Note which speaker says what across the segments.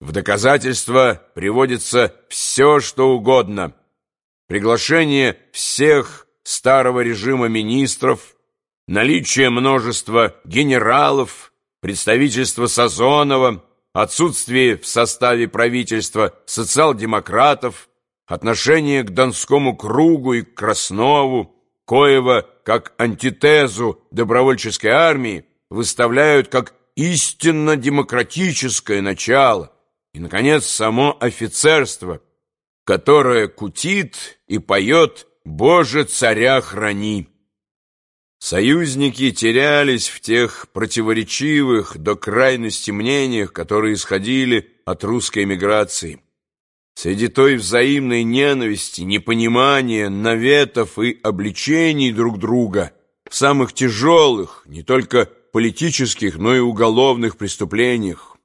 Speaker 1: В доказательство приводится все, что угодно. Приглашение всех старого режима министров, наличие множества генералов, представительство Сазонова, отсутствие в составе правительства социал-демократов, отношение к Донскому кругу и к Краснову, коего, как антитезу добровольческой армии, выставляют как истинно демократическое начало, и, наконец, само офицерство, которое кутит и поет «Боже, царя храни». Союзники терялись в тех противоречивых до крайности мнениях, которые исходили от русской эмиграции. Среди той взаимной ненависти, непонимания, наветов и обличений друг друга самых тяжелых, не только политических, но и уголовных преступлениях,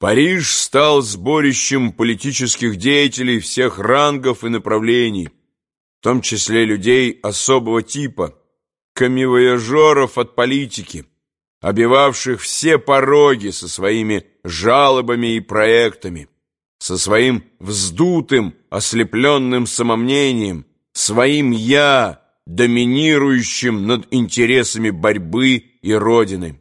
Speaker 1: Париж стал сборищем политических деятелей всех рангов и направлений, в том числе людей особого типа, камевояжеров от политики, обивавших все пороги со своими жалобами и проектами, со своим вздутым, ослепленным самомнением, своим «я», доминирующим над интересами борьбы и Родины.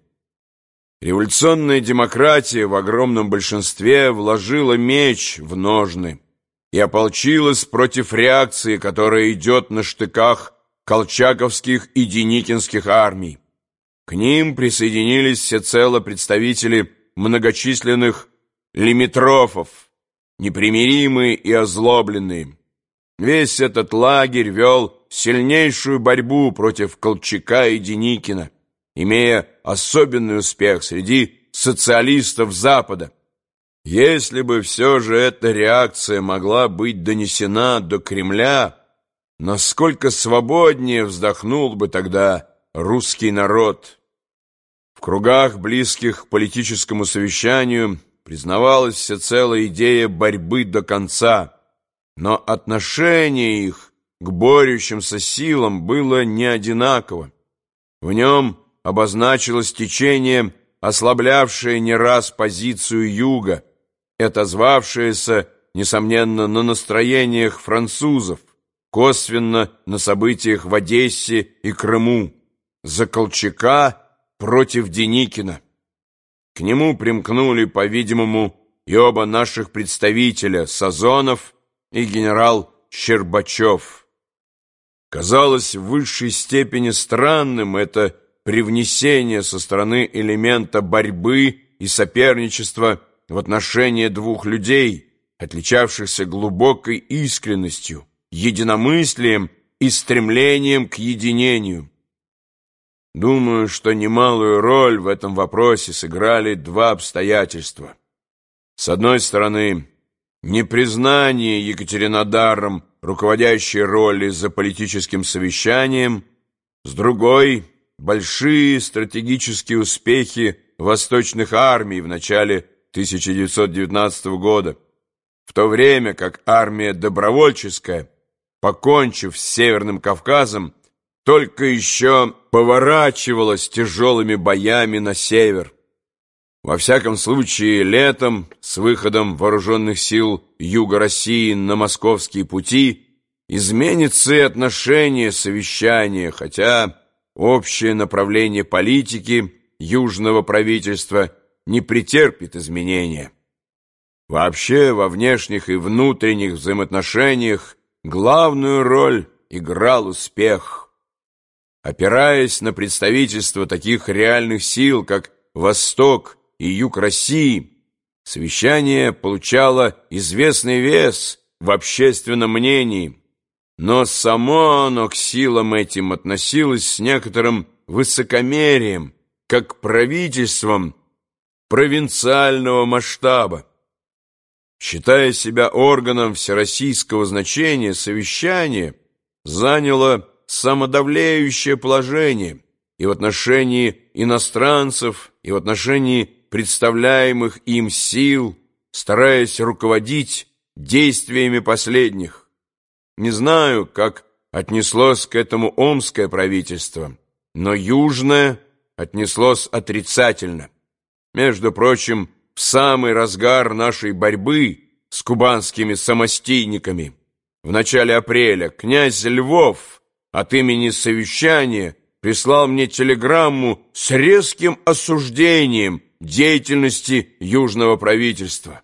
Speaker 1: Революционная демократия в огромном большинстве вложила меч в ножны и ополчилась против реакции, которая идет на штыках колчаковских и деникинских армий. К ним присоединились всецело представители многочисленных лимитрофов, непримиримые и озлобленные. Весь этот лагерь вел сильнейшую борьбу против Колчака и Деникина имея особенный успех среди социалистов Запада. Если бы все же эта реакция могла быть донесена до Кремля, насколько свободнее вздохнул бы тогда русский народ. В кругах, близких к политическому совещанию, признавалась всецело идея борьбы до конца, но отношение их к борющимся силам было не одинаково. В нем обозначилось течение, ослаблявшее не раз позицию Юга и отозвавшееся, несомненно, на настроениях французов, косвенно на событиях в Одессе и Крыму, за Колчака против Деникина. К нему примкнули, по-видимому, и оба наших представителя, Сазонов и генерал Щербачев. Казалось в высшей степени странным это привнесение со стороны элемента борьбы и соперничества в отношении двух людей, отличавшихся глубокой искренностью, единомыслием и стремлением к единению. Думаю, что немалую роль в этом вопросе сыграли два обстоятельства. С одной стороны, непризнание Екатеринодаром руководящей роли за политическим совещанием, с другой – большие стратегические успехи восточных армий в начале 1919 года, в то время как армия добровольческая, покончив с Северным Кавказом, только еще поворачивалась тяжелыми боями на север. Во всяком случае, летом, с выходом вооруженных сил Юга России на московские пути, изменится и отношение совещания, хотя общее направление политики южного правительства не претерпит изменения. Вообще во внешних и внутренних взаимоотношениях главную роль играл успех. Опираясь на представительство таких реальных сил, как Восток и Юг России, совещание получало известный вес в общественном мнении – но само оно к силам этим относилось с некоторым высокомерием, как к правительствам провинциального масштаба. Считая себя органом всероссийского значения, совещание заняло самодавляющее положение и в отношении иностранцев, и в отношении представляемых им сил, стараясь руководить действиями последних. Не знаю, как отнеслось к этому омское правительство, но южное отнеслось отрицательно. Между прочим, в самый разгар нашей борьбы с кубанскими самостийниками. В начале апреля князь Львов от имени совещания прислал мне телеграмму с резким осуждением деятельности южного правительства.